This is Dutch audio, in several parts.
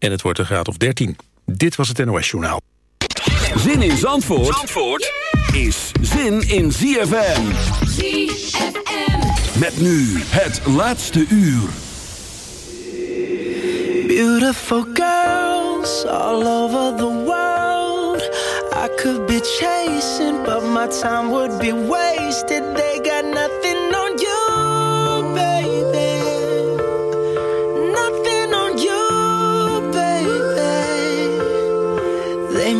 en het wordt een graad of 13. Dit was het NOS Journaal. Zin in Zandvoort, Zandvoort is zin in ZFM. ZFM. Met nu het laatste uur. Beautiful girls all over the world. I could be chasing, but my time would be wasted. They got nothing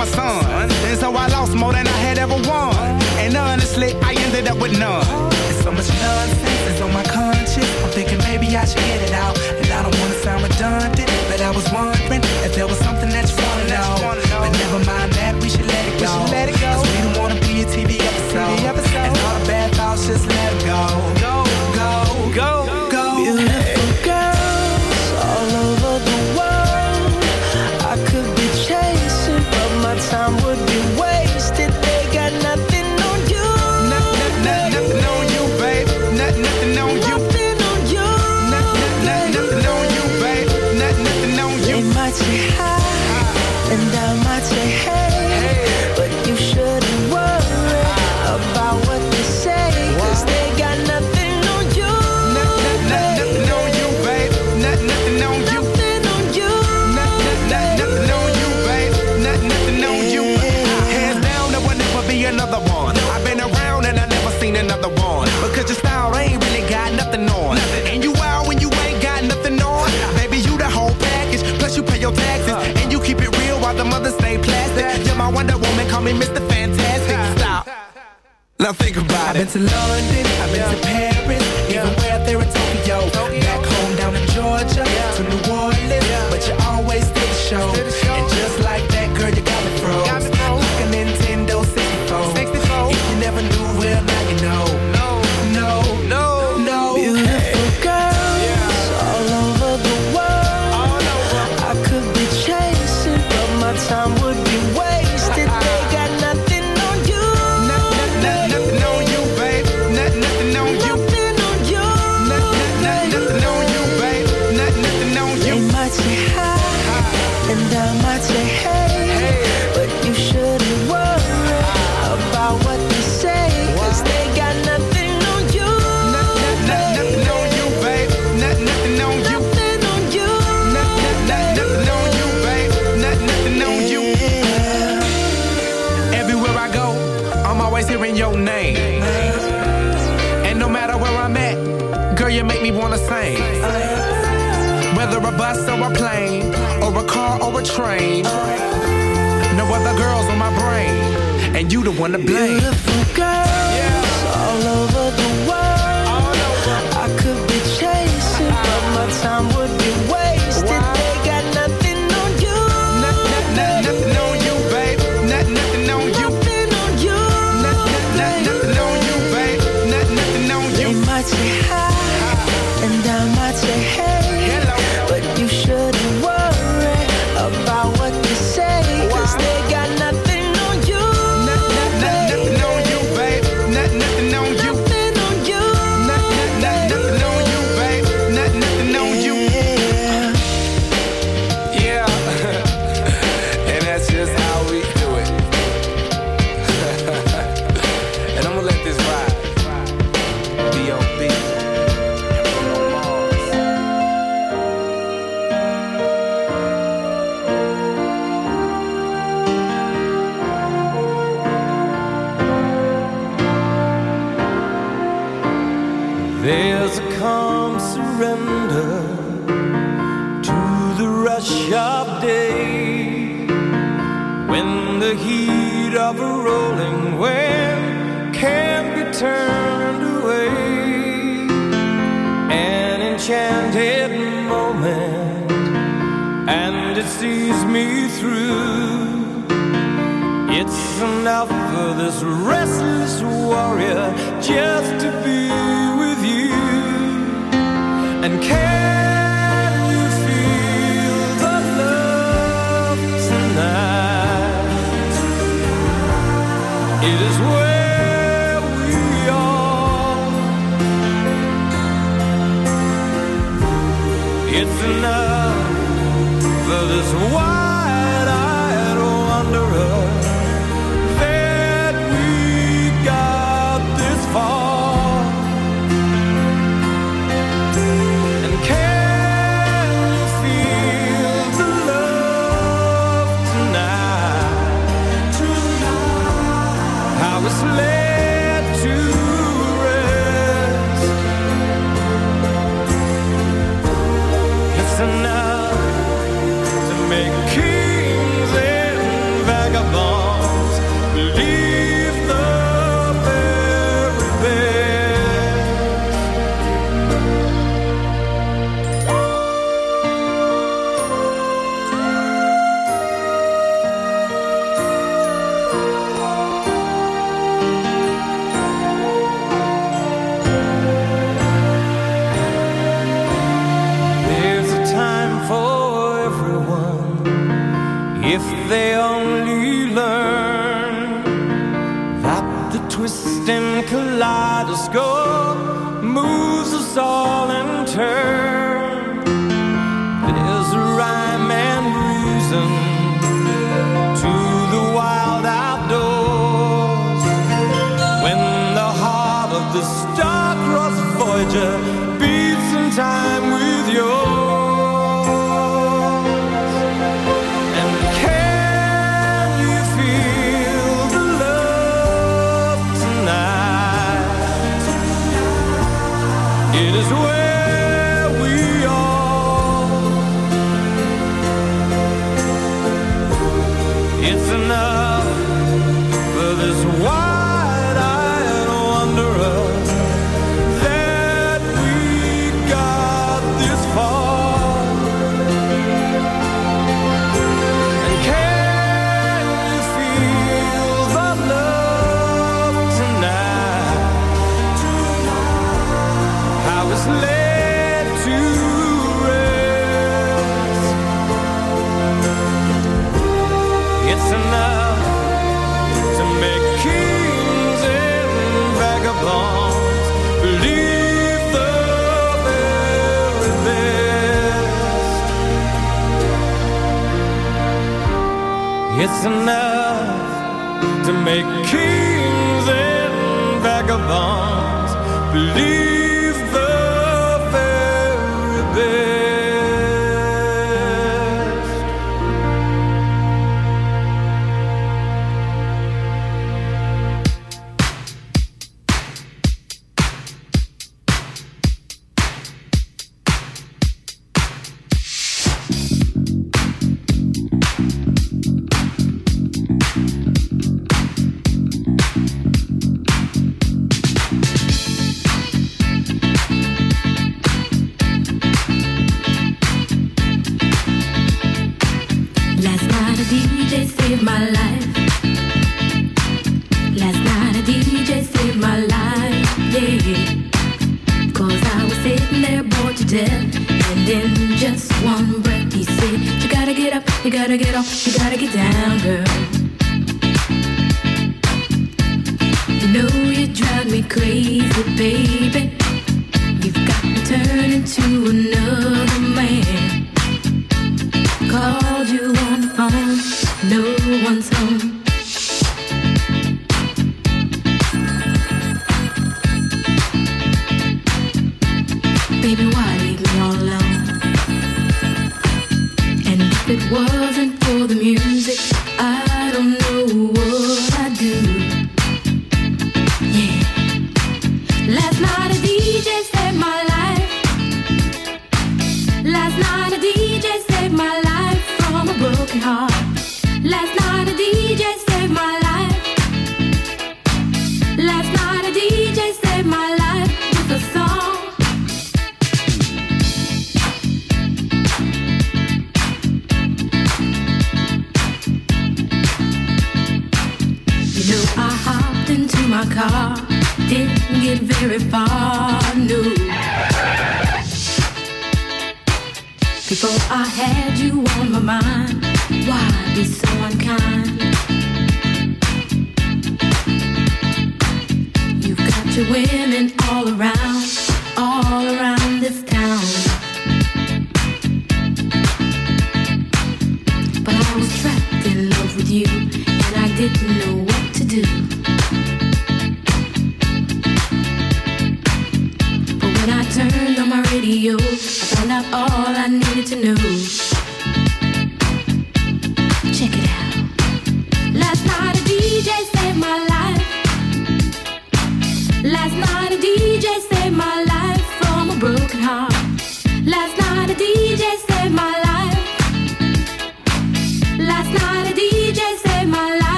Living in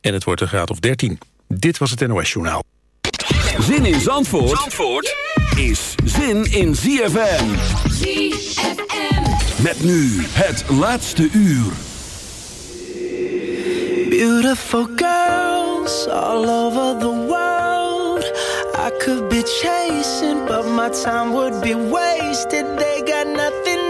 en het wordt een graad of 13. Dit was het NOS Journaal. Zin in Zandvoort, Zandvoort is zin in ZFM. ZFM. Met nu het laatste uur. Beautiful girls all over the world. I could be chasing, but my time would be wasted. They got nothing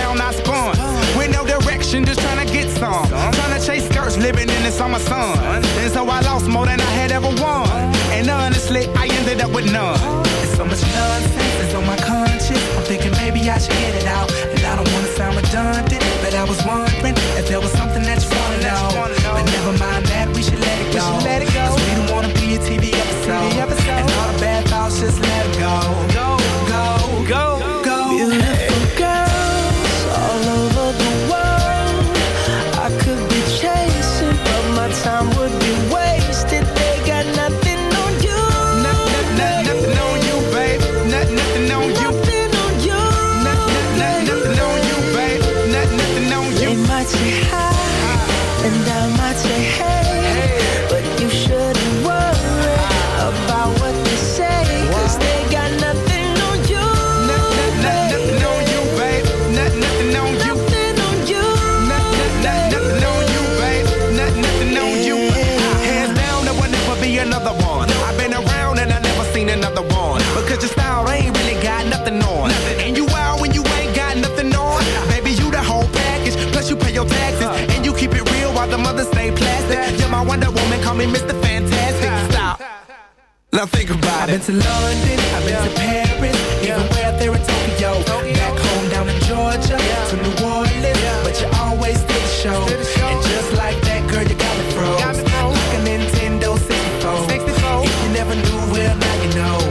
just trying to get some. Trying to chase skirts, living in the summer sun. And so I lost more than I had ever won. And honestly, I ended up with none. There's so much nonsense that's on my conscience. I'm thinking maybe I should get it out. And I don't wanna sound redundant, but I was wondering if there was something that you wanna know. But never mind that, we should let it go. let it go. 'Cause we don't wanna be a TV episode. And all the bad thoughts, just let it go, go, been to London, I've been to Paris, even way out there in Tokyo. Back home down in Georgia, to New Orleans, but you always did the show. And just like that, girl, you got me froze. Like a Nintendo 64. If you never knew, well, now you know.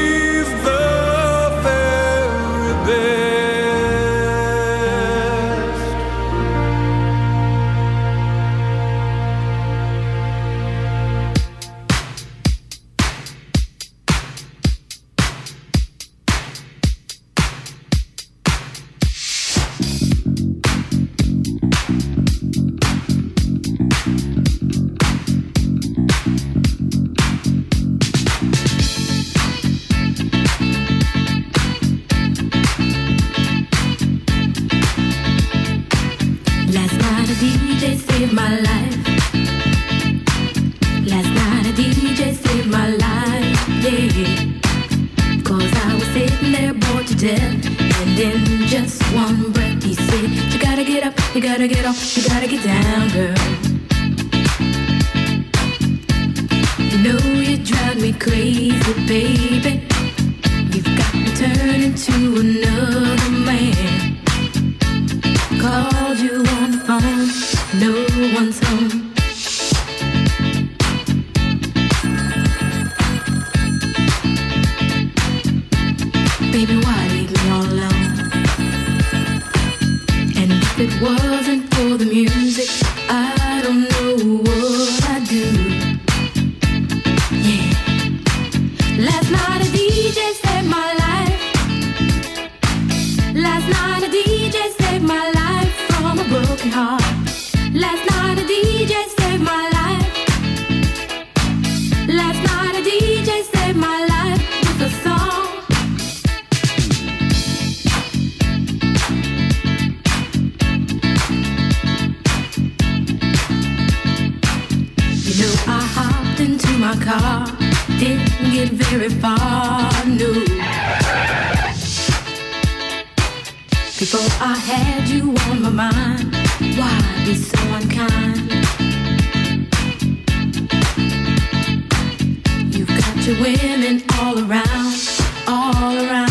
my car. Didn't get very far, no. Before I had you on my mind, why be so unkind? You've got your women all around, all around.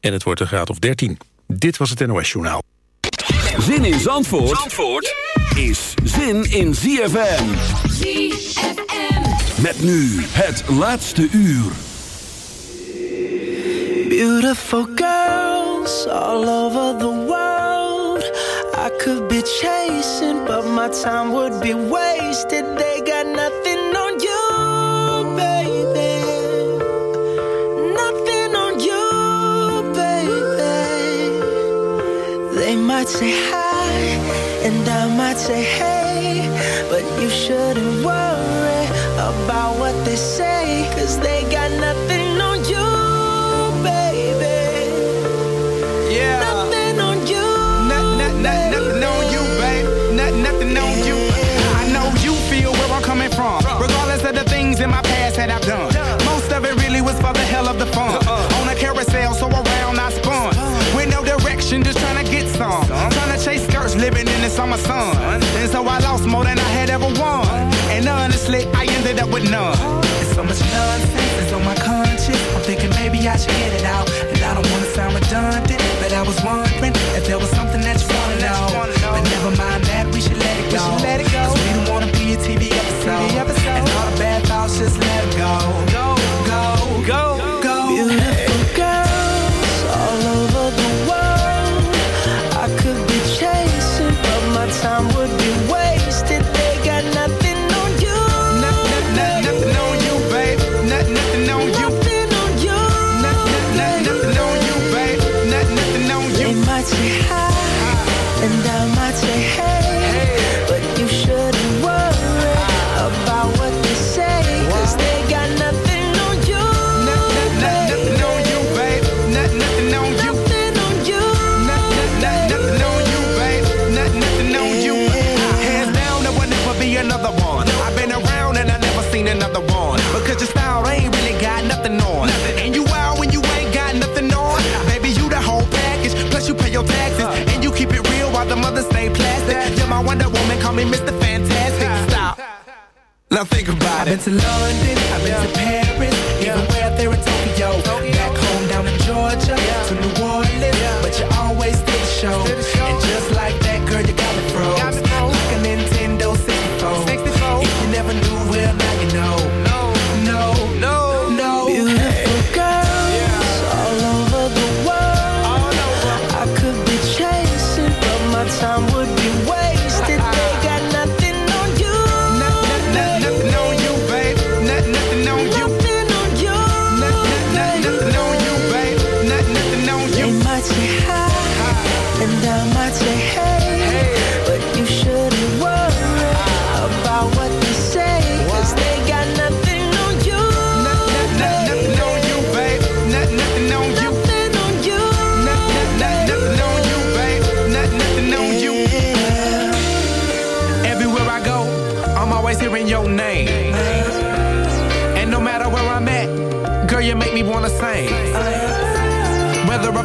en het wordt een graad of 13. Dit was het NOS Journaal. Zin in Zandvoort, Zandvoort is zin in ZFM. ZFM. Met nu het laatste uur. Beautiful girls all over the world. I could be chasing, but my time would be wasted. They got nothing on you, might say hi, and I might say hey, but you shouldn't worry about what they say, cause they got nothing on you, baby. Yeah. Nothing on you. Not, not, not, nothing on you, babe. Not, nothing on you. I know you feel where I'm coming from. Regardless of the things in my past that I've done. Most of it really was for the hell of the in the summer sun. And so I lost more than I had ever won. And honestly, I ended up with none. There's so much nonsense on my conscience. I'm thinking maybe I should get it out. And I don't wanna sound redundant, but I was wondering if there was something that you wanna know. But never mind been to London, I've been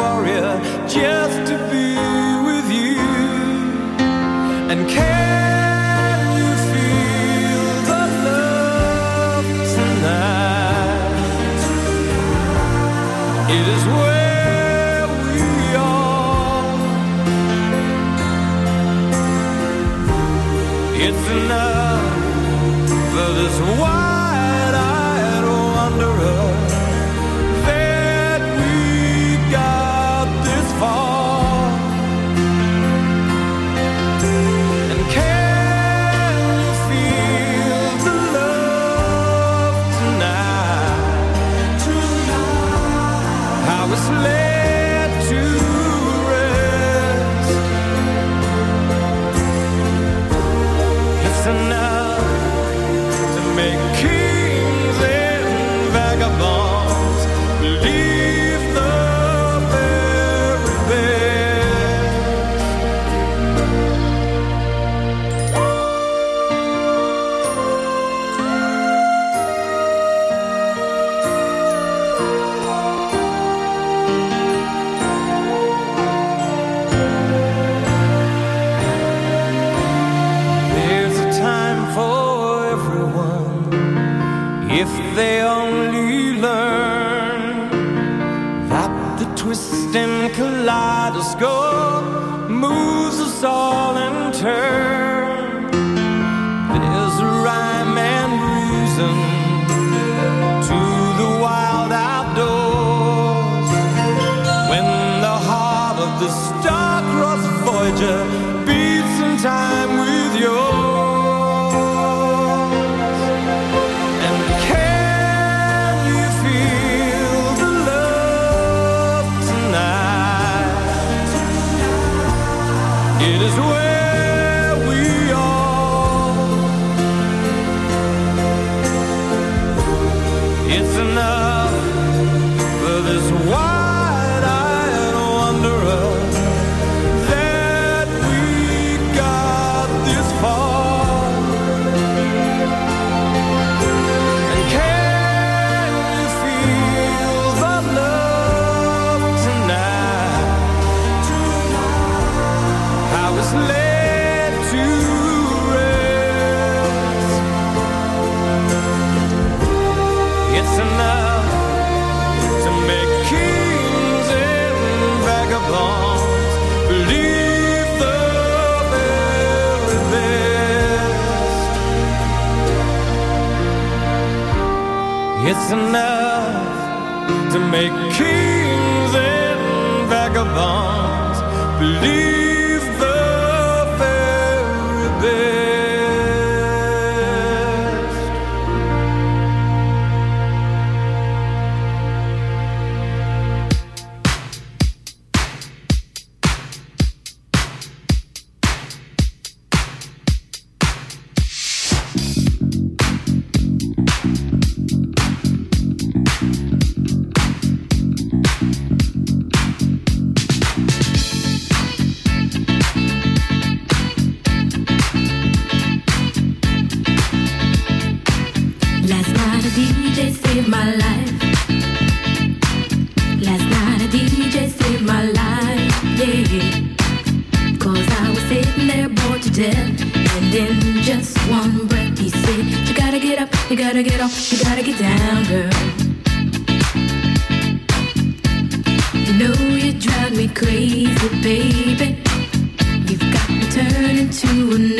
warrior just better get off, you gotta get down, girl. You know you drive me crazy, baby. You've got me turning to a.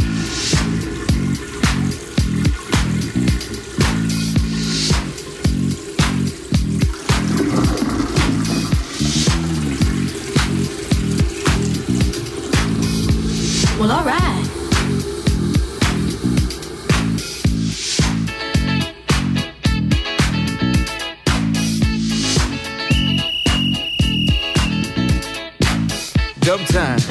sometime.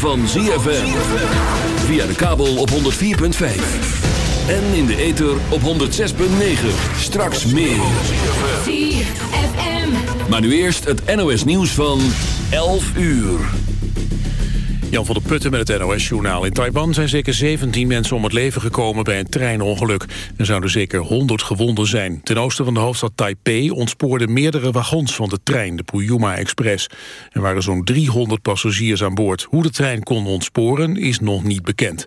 Van ZFM. Via de kabel op 104.5. En in de ether op 106.9. Straks meer. ZFM. Maar nu eerst het NOS nieuws van 11 uur. Jan van der Putten met het NOS-journaal. In Taiwan zijn zeker 17 mensen om het leven gekomen bij een treinongeluk. Er zouden zeker 100 gewonden zijn. Ten oosten van de hoofdstad Taipei ontspoorden meerdere wagons van de trein, de Puyuma Express. Er waren zo'n 300 passagiers aan boord. Hoe de trein kon ontsporen is nog niet bekend.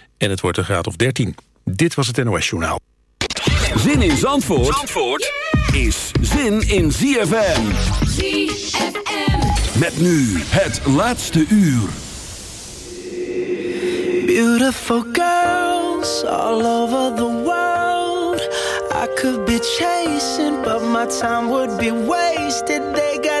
en het wordt een graad of 13. Dit was het NOS Journaal. Zin in Zandvoort, Zandvoort is zin in ZFM. ZFM. Met nu het laatste uur. Beautiful girls all over the world. I could be chasing, but my time would be wasted. They got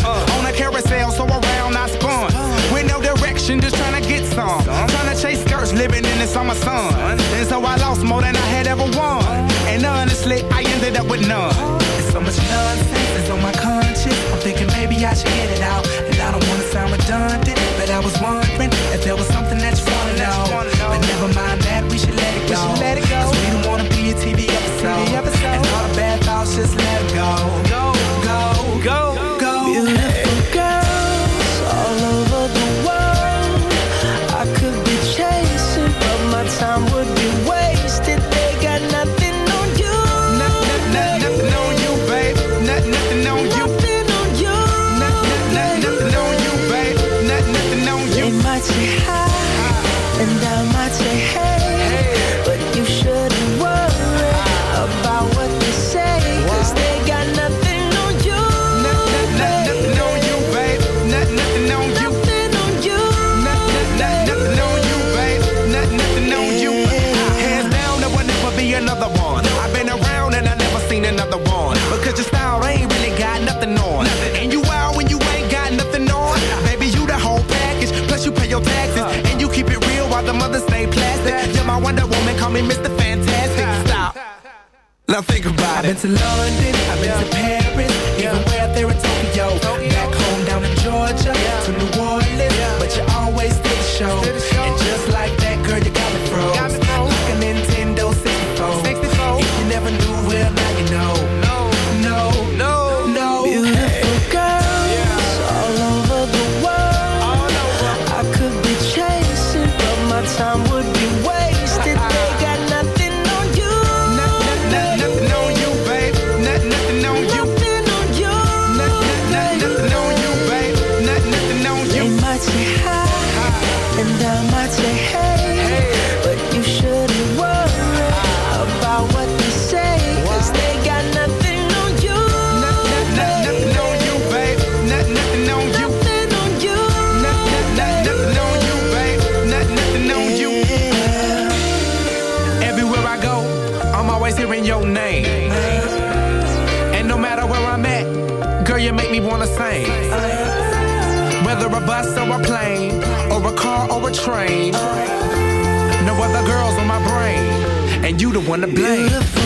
The summer sun. And so I lost more than I had ever won. And honestly, I ended up with none. Be another one. I've been around and I never seen another one. Because your style ain't really got nothing on. And you out when you ain't got nothing on. Baby, you the whole package. Plus you pay your taxes. And you keep it real while the mothers stay plastic. You're my Wonder Woman, call me Mr. Fantastic. Stop. Now think about I've it. been to London, I've been to Paris, you the one to blame.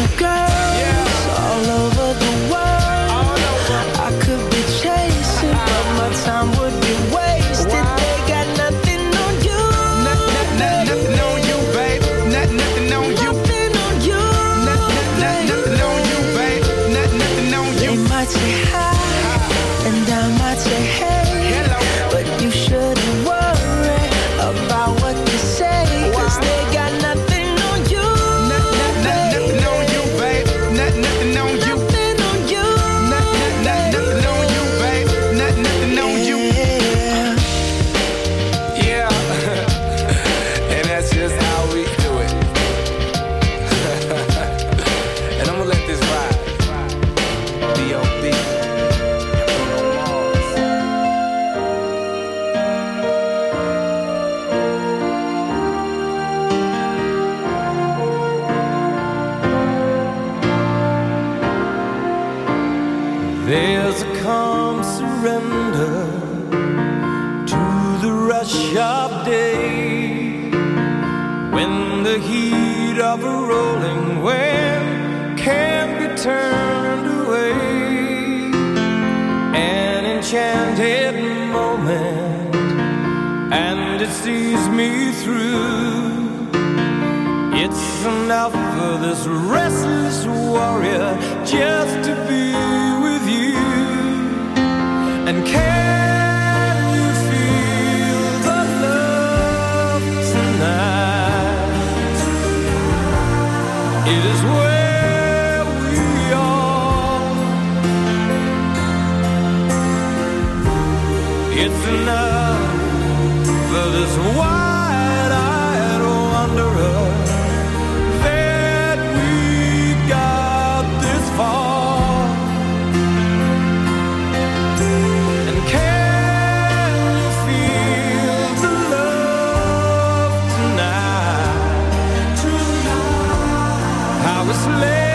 was late